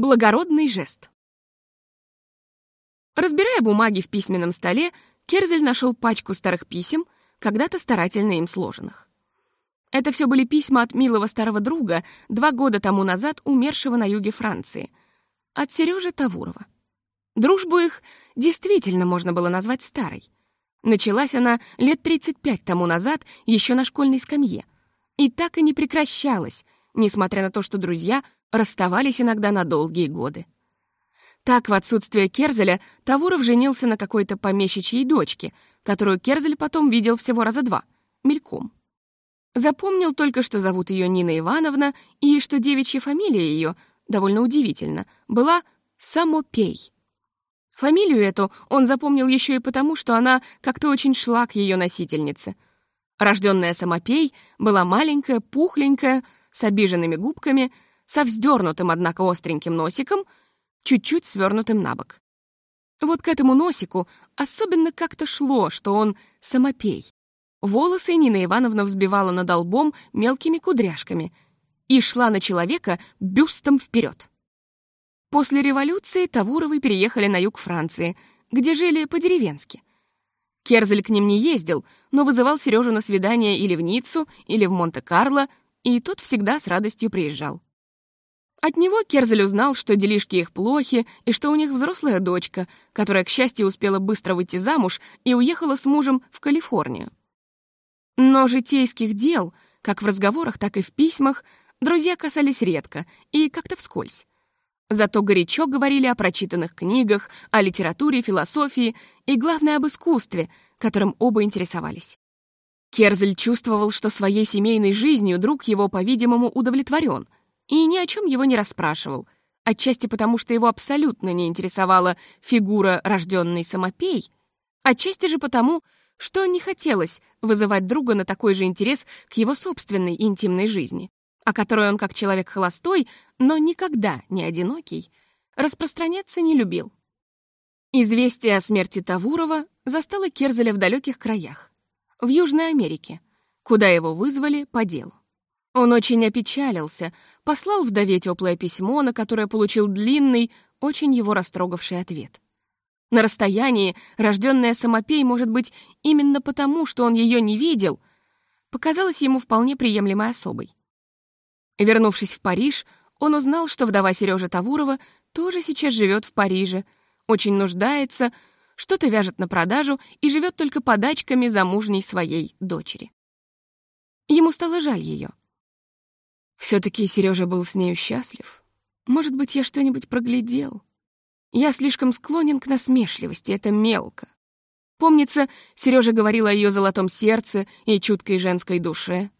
Благородный жест. Разбирая бумаги в письменном столе, Керзель нашел пачку старых писем, когда-то старательно им сложенных. Это все были письма от милого старого друга, два года тому назад умершего на юге Франции, от Сережи Тавурова. Дружбу их действительно можно было назвать старой. Началась она лет 35 тому назад, еще на школьной скамье, и так и не прекращалась, несмотря на то, что друзья расставались иногда на долгие годы. Так, в отсутствие Керзеля, Тавуров женился на какой-то помещичьей дочке, которую Керзель потом видел всего раза два, мельком. Запомнил только, что зовут ее Нина Ивановна, и что девичья фамилия ее, довольно удивительно, была Самопей. Фамилию эту он запомнил еще и потому, что она как-то очень шла к ее носительнице. Рожденная Самопей была маленькая, пухленькая, с обиженными губками, со вздернутым, однако, остреньким носиком, чуть-чуть свернутым на бок. Вот к этому носику особенно как-то шло, что он самопей. Волосы Нина Ивановна взбивала над лбом мелкими кудряшками и шла на человека бюстом вперед. После революции Тавуровы переехали на юг Франции, где жили по-деревенски. Керзель к ним не ездил, но вызывал Сережу на свидание или в Ниццу, или в Монте-Карло, и тот всегда с радостью приезжал. От него Керзель узнал, что делишки их плохи, и что у них взрослая дочка, которая, к счастью, успела быстро выйти замуж и уехала с мужем в Калифорнию. Но житейских дел, как в разговорах, так и в письмах, друзья касались редко и как-то вскользь. Зато горячо говорили о прочитанных книгах, о литературе, философии и, главное, об искусстве, которым оба интересовались. Керзель чувствовал, что своей семейной жизнью друг его, по-видимому, удовлетворен, и ни о чем его не расспрашивал, отчасти потому, что его абсолютно не интересовала фигура рожденной самопей, отчасти же потому, что не хотелось вызывать друга на такой же интерес к его собственной интимной жизни, о которой он, как человек холостой, но никогда не одинокий, распространяться не любил. Известие о смерти Тавурова застало Керзеля в далеких краях в Южной Америке, куда его вызвали по делу. Он очень опечалился, послал вдове теплое письмо, на которое получил длинный, очень его растрогавший ответ. На расстоянии рожденная Самопей, может быть, именно потому, что он ее не видел, показалась ему вполне приемлемой особой. Вернувшись в Париж, он узнал, что вдова Сережа Тавурова тоже сейчас живет в Париже, очень нуждается, что-то вяжет на продажу и живет только подачками замужней своей дочери. Ему стало жаль ее. Все-таки Сережа был с нею счастлив. Может быть, я что-нибудь проглядел. Я слишком склонен к насмешливости, это мелко. Помнится, Сережа говорил о ее золотом сердце и чуткой женской душе.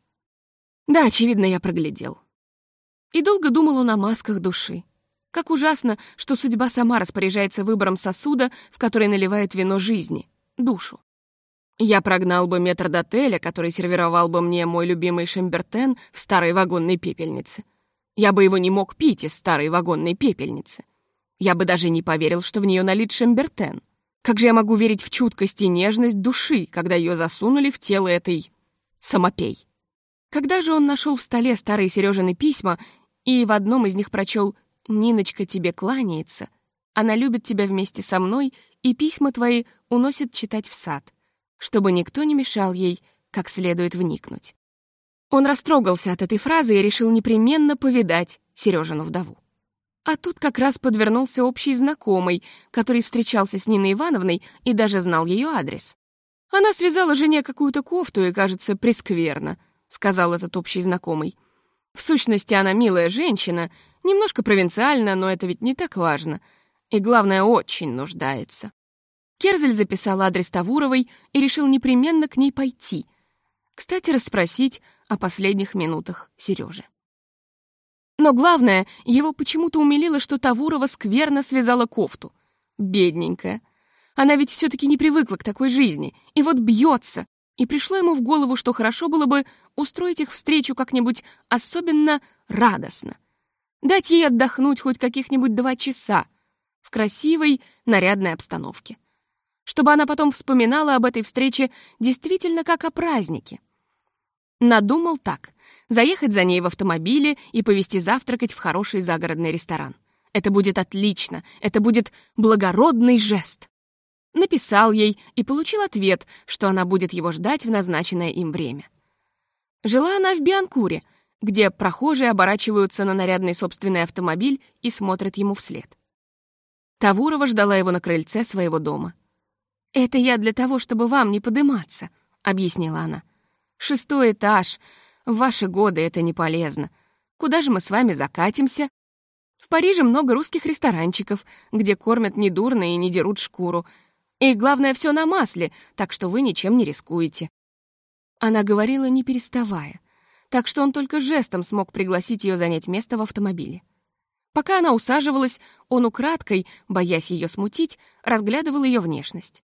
Да, очевидно, я проглядел. И долго думал он о масках души. Как ужасно, что судьба сама распоряжается выбором сосуда, в который наливает вино жизни, душу. Я прогнал бы метрдотеля, который сервировал бы мне мой любимый шамбертен в старой вагонной пепельнице. Я бы его не мог пить из старой вагонной пепельницы. Я бы даже не поверил, что в нее налит шамбертен. Как же я могу верить в чуткость и нежность души, когда ее засунули в тело этой... самопей? Когда же он нашел в столе старые Сережины письма и в одном из них прочел Ниночка тебе кланяется. Она любит тебя вместе со мной и письма твои уносит читать в сад, чтобы никто не мешал ей как следует вникнуть. Он растрогался от этой фразы и решил непременно повидать Сережину вдову. А тут как раз подвернулся общий знакомый, который встречался с Ниной Ивановной и даже знал ее адрес. «Она связала жене какую-то кофту и, кажется, прескверно», — сказал этот общий знакомый. «В сущности, она милая женщина, Немножко провинциально, но это ведь не так важно. И главное, очень нуждается. Керзель записал адрес Тавуровой и решил непременно к ней пойти. Кстати, расспросить о последних минутах Сережи. Но главное, его почему-то умилило, что Тавурова скверно связала кофту. Бедненькая. Она ведь все таки не привыкла к такой жизни. И вот бьется. И пришло ему в голову, что хорошо было бы устроить их встречу как-нибудь особенно радостно — Дать ей отдохнуть хоть каких-нибудь два часа в красивой, нарядной обстановке. Чтобы она потом вспоминала об этой встрече действительно как о празднике. Надумал так — заехать за ней в автомобиле и повезти завтракать в хороший загородный ресторан. Это будет отлично, это будет благородный жест. Написал ей и получил ответ, что она будет его ждать в назначенное им время. Жила она в Бианкуре, где прохожие оборачиваются на нарядный собственный автомобиль и смотрят ему вслед. Тавурова ждала его на крыльце своего дома. «Это я для того, чтобы вам не подыматься», — объяснила она. «Шестой этаж. В ваши годы это не полезно. Куда же мы с вами закатимся? В Париже много русских ресторанчиков, где кормят недурно и не дерут шкуру. И главное, все на масле, так что вы ничем не рискуете». Она говорила, не переставая, так что он только жестом смог пригласить ее занять место в автомобиле. Пока она усаживалась, он украдкой, боясь ее смутить, разглядывал ее внешность.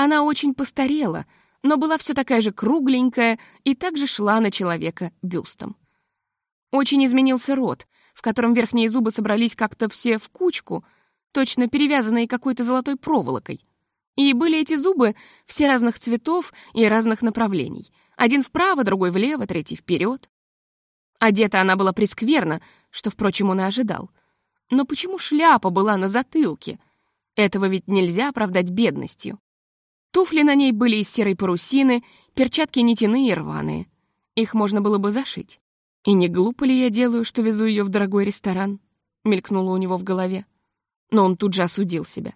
Она очень постарела, но была все такая же кругленькая и также шла на человека бюстом. Очень изменился рот, в котором верхние зубы собрались как-то все в кучку, точно перевязанные какой-то золотой проволокой. И были эти зубы все разных цветов и разных направлений. Один вправо, другой влево, третий вперед. Одета она была прескверно, что, впрочем, он и ожидал. Но почему шляпа была на затылке? Этого ведь нельзя оправдать бедностью. Туфли на ней были из серой парусины, перчатки нитяные и рваные. Их можно было бы зашить. «И не глупо ли я делаю, что везу ее в дорогой ресторан?» — мелькнуло у него в голове. Но он тут же осудил себя.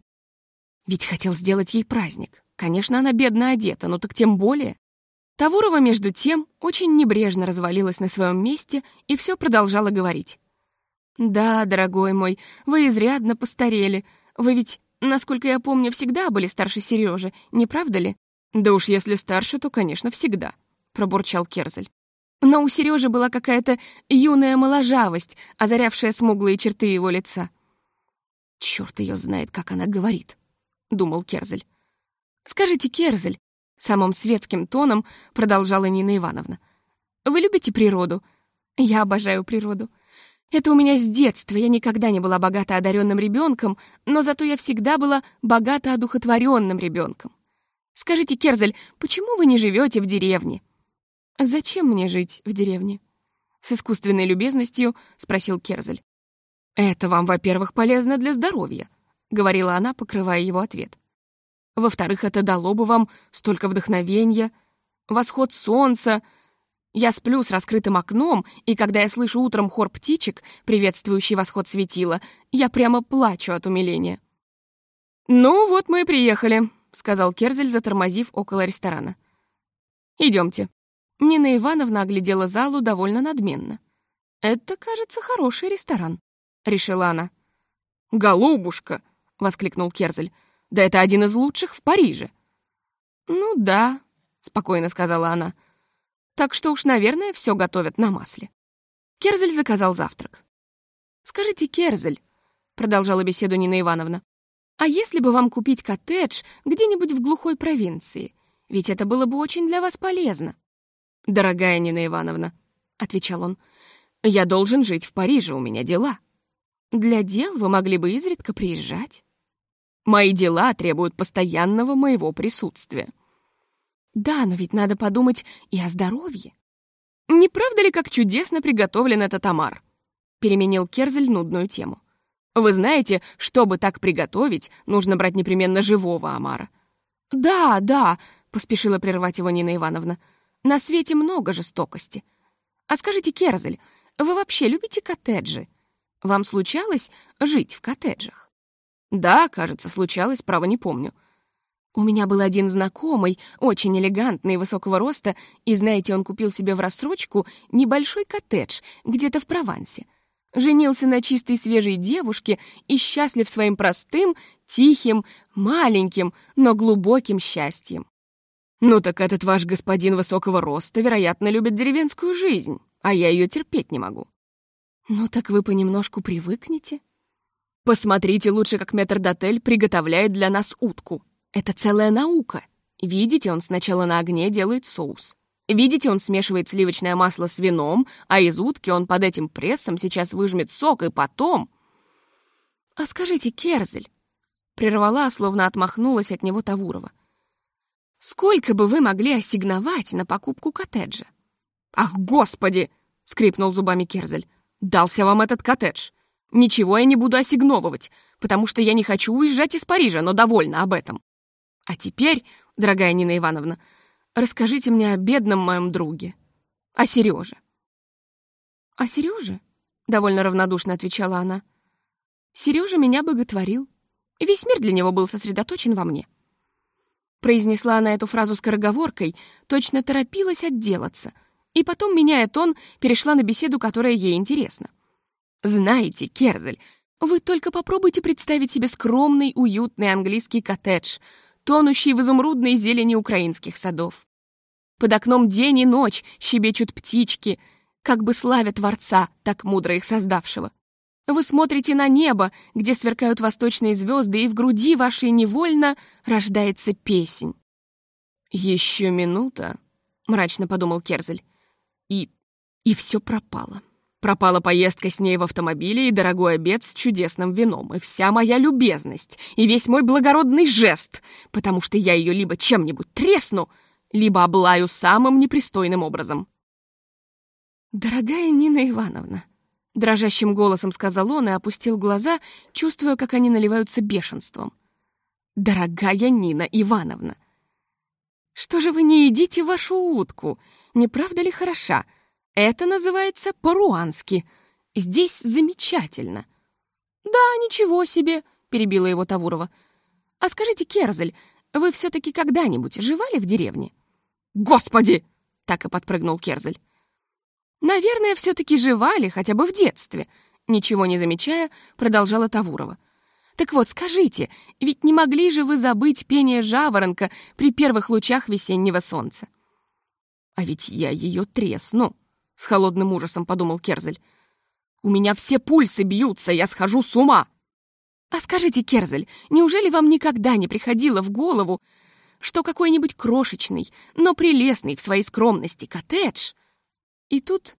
Ведь хотел сделать ей праздник. Конечно, она бедно одета, но так тем более. Тавурова, между тем, очень небрежно развалилась на своем месте и все продолжала говорить. «Да, дорогой мой, вы изрядно постарели. Вы ведь, насколько я помню, всегда были старше Сережи, не правда ли?» «Да уж если старше, то, конечно, всегда», — пробурчал Керзель. Но у Сережи была какая-то юная моложавость, озарявшая смуглые черты его лица. Черт ее знает, как она говорит думал Керзель. «Скажите, Керзель», — самым светским тоном продолжала Нина Ивановна, «вы любите природу?» «Я обожаю природу. Это у меня с детства. Я никогда не была богато одаренным ребенком, но зато я всегда была богато одухотворенным ребенком. Скажите, Керзель, почему вы не живете в деревне?» «Зачем мне жить в деревне?» С искусственной любезностью спросил Керзель. «Это вам, во-первых, полезно для здоровья», говорила она, покрывая его ответ. Во-вторых, это дало бы вам столько вдохновения, восход солнца. Я сплю с раскрытым окном, и когда я слышу утром хор птичек, приветствующий восход светила, я прямо плачу от умиления. «Ну, вот мы и приехали», — сказал Керзель, затормозив около ресторана. Идемте. Нина Ивановна оглядела залу довольно надменно. «Это, кажется, хороший ресторан», — решила она. «Голубушка!» воскликнул Керзель. «Да это один из лучших в Париже». «Ну да», — спокойно сказала она. «Так что уж, наверное, все готовят на масле». Керзель заказал завтрак. «Скажите, Керзель», — продолжала беседу Нина Ивановна, «а если бы вам купить коттедж где-нибудь в глухой провинции? Ведь это было бы очень для вас полезно». «Дорогая Нина Ивановна», — отвечал он, — «я должен жить в Париже, у меня дела». «Для дел вы могли бы изредка приезжать». Мои дела требуют постоянного моего присутствия. Да, но ведь надо подумать и о здоровье. Не правда ли, как чудесно приготовлен этот омар? Переменил Керзель нудную тему. Вы знаете, чтобы так приготовить, нужно брать непременно живого омара. Да, да, поспешила прервать его Нина Ивановна. На свете много жестокости. А скажите, Керзель, вы вообще любите коттеджи? Вам случалось жить в коттеджах? Да, кажется, случалось, право не помню. У меня был один знакомый, очень элегантный, высокого роста, и, знаете, он купил себе в рассрочку небольшой коттедж где-то в Провансе. Женился на чистой свежей девушке и счастлив своим простым, тихим, маленьким, но глубоким счастьем. Ну так этот ваш господин высокого роста, вероятно, любит деревенскую жизнь, а я ее терпеть не могу. Ну так вы понемножку привыкнете, Посмотрите лучше, как метрдотель приготовляет для нас утку. Это целая наука. Видите, он сначала на огне делает соус. Видите, он смешивает сливочное масло с вином, а из утки он под этим прессом сейчас выжмет сок, и потом... «А скажите, Керзель...» Прервала, словно отмахнулась от него Тавурова. «Сколько бы вы могли ассигновать на покупку коттеджа?» «Ах, господи!» — скрипнул зубами Керзель. «Дался вам этот коттедж! Ничего я не буду осигновывать, потому что я не хочу уезжать из Парижа, но довольна об этом. А теперь, дорогая Нина Ивановна, расскажите мне о бедном моем друге, о Сереже. «О Сереже?» — довольно равнодушно отвечала она. «Сережа меня боготворил, и весь мир для него был сосредоточен во мне». Произнесла она эту фразу скороговоркой, точно торопилась отделаться, и потом, меняя тон, перешла на беседу, которая ей интересна. «Знаете, Керзель, вы только попробуйте представить себе скромный, уютный английский коттедж, тонущий в изумрудной зелени украинских садов. Под окном день и ночь щебечут птички, как бы славя Творца, так мудро их создавшего. Вы смотрите на небо, где сверкают восточные звезды, и в груди вашей невольно рождается песнь. «Еще минута», — мрачно подумал Керзель, — «и... и все пропало». Пропала поездка с ней в автомобиле и дорогой обед с чудесным вином, и вся моя любезность, и весь мой благородный жест, потому что я ее либо чем-нибудь тресну, либо облаю самым непристойным образом. «Дорогая Нина Ивановна», — дрожащим голосом сказал он и опустил глаза, чувствуя, как они наливаются бешенством. «Дорогая Нина Ивановна, что же вы не едите вашу утку? Не правда ли хороша?» Это называется по-руански. Здесь замечательно. Да, ничего себе, перебила его Тавурова. А скажите, Керзель, вы все-таки когда-нибудь жевали в деревне? Господи! Так и подпрыгнул Керзель. Наверное, все-таки жевали, хотя бы в детстве. Ничего не замечая, продолжала Тавурова. Так вот, скажите, ведь не могли же вы забыть пение жаворонка при первых лучах весеннего солнца? А ведь я ее тресну, — с холодным ужасом подумал Керзель. «У меня все пульсы бьются, я схожу с ума!» «А скажите, Керзель, неужели вам никогда не приходило в голову, что какой-нибудь крошечный, но прелестный в своей скромности коттедж...» И тут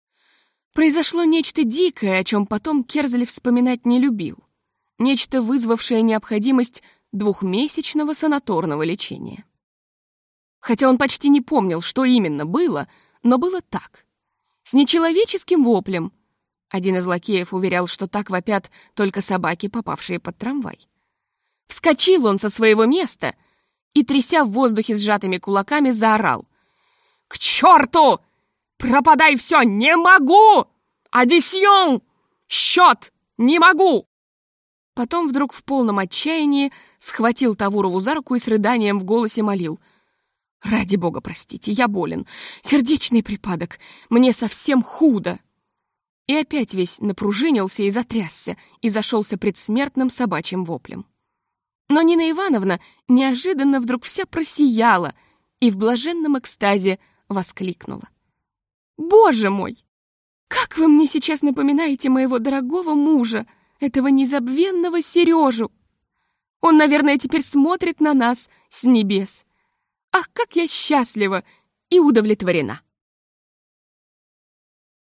произошло нечто дикое, о чем потом Керзель вспоминать не любил. Нечто, вызвавшее необходимость двухмесячного санаторного лечения. Хотя он почти не помнил, что именно было, но было так с нечеловеческим воплем. Один из лакеев уверял, что так вопят только собаки, попавшие под трамвай. Вскочил он со своего места и, тряся в воздухе сжатыми кулаками, заорал. «К черту! Пропадай все! Не могу! Адисьон! Счет! Не могу!» Потом вдруг в полном отчаянии схватил Тавурову за руку и с рыданием в голосе молил — «Ради бога, простите, я болен. Сердечный припадок. Мне совсем худо». И опять весь напружинился и затрясся, и зашелся предсмертным собачьим воплем. Но Нина Ивановна неожиданно вдруг вся просияла и в блаженном экстазе воскликнула. «Боже мой! Как вы мне сейчас напоминаете моего дорогого мужа, этого незабвенного Сережу! Он, наверное, теперь смотрит на нас с небес» Ах, как я счастлива и удовлетворена!